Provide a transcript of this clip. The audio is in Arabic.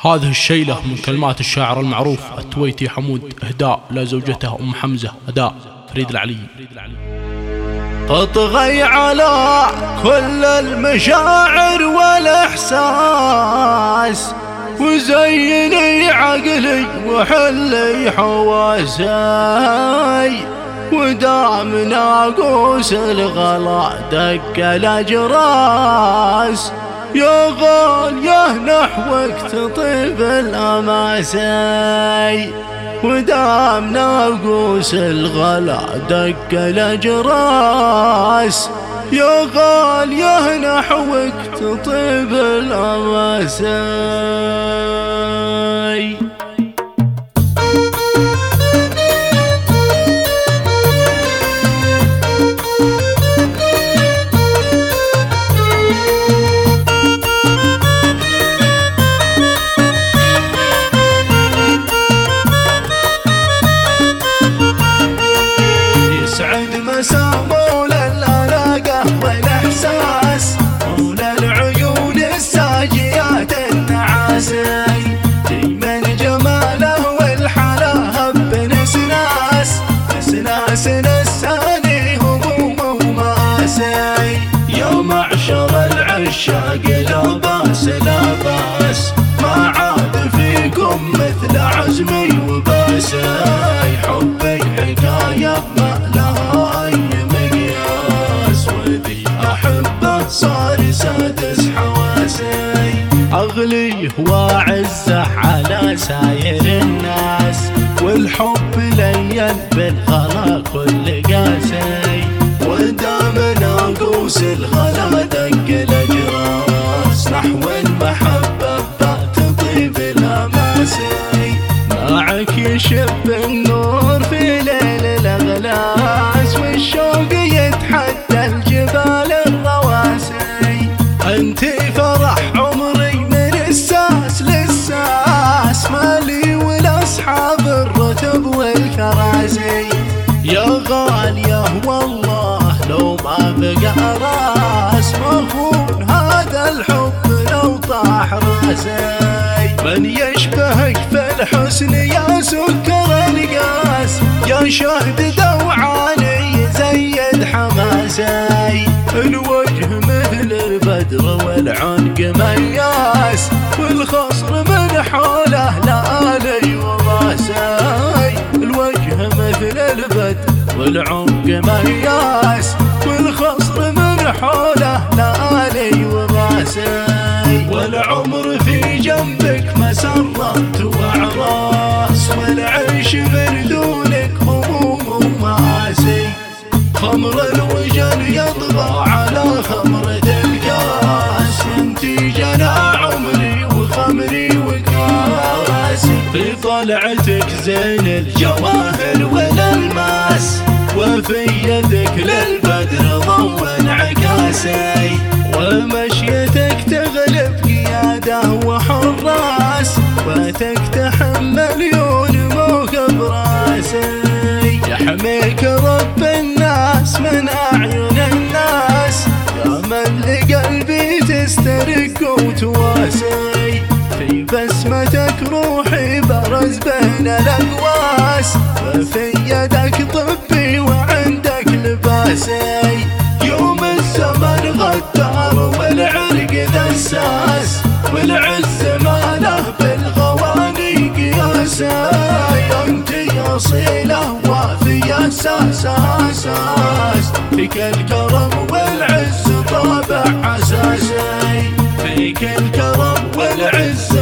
هذه الشيلة من كلمات الشاعر المعروف التويتي حمود إهداء لزوجته أم حمزة أداء فريد العلي. اطغي على كل المشاعر والإحساس وزيني عقلي وحلي حواسي ودام ناقوس الغلا دق الأجراس. يا غال يا نحوك تطيب الأماسي ودام ناقوس الغلا دق الأجراس. يا غال يا نحوك تطيب الأماسي العشاق لا باس لا بأس. ما عاد فيكم مثل عزمي وباسي حبي حكاية ما لها أي مقياس. وذي أحبه صار سادس حواسي. أغليه وأعزه على ساير الناس. والحب لين بالغلا كل قاسي. ودام ناقوس الغلا يشب النور في ليل الأغلاس والشوق يتحدى الجبال الرواسي. أنت فرح عمري من الساس للساس مالي ولاصحاب الرتب والكراسي. يا غاليه والله لو ما بقى راس مخون هذا الحب لو طاح راسي. من يشبهك الحسن يا سكر القاس يا شهد دوعاني زيد حماسي. الوجه مثل البدر والعنق مياس والخصر من حوله لالي وراسي الوجه مثل البدر والعمق مياس والخصر من حوله لالي وراسي والعمر في جنبك والعيش هموم ومآسي خمر الوجل على خمرة الكاس. عمري وخمري في طلعتك زين الجواهر والألماس. وفي يدك للبدر لقلبي تسترق وتواسي في بسمتك روحي برز بين الاقواس وفي يدك طبي وعندك لباسي يوم الزمن غدار والعرق دساس والعز ما له بالغواني قياسي انت اصيله وافي أساس أساس فيك الكرم والكرم والعزه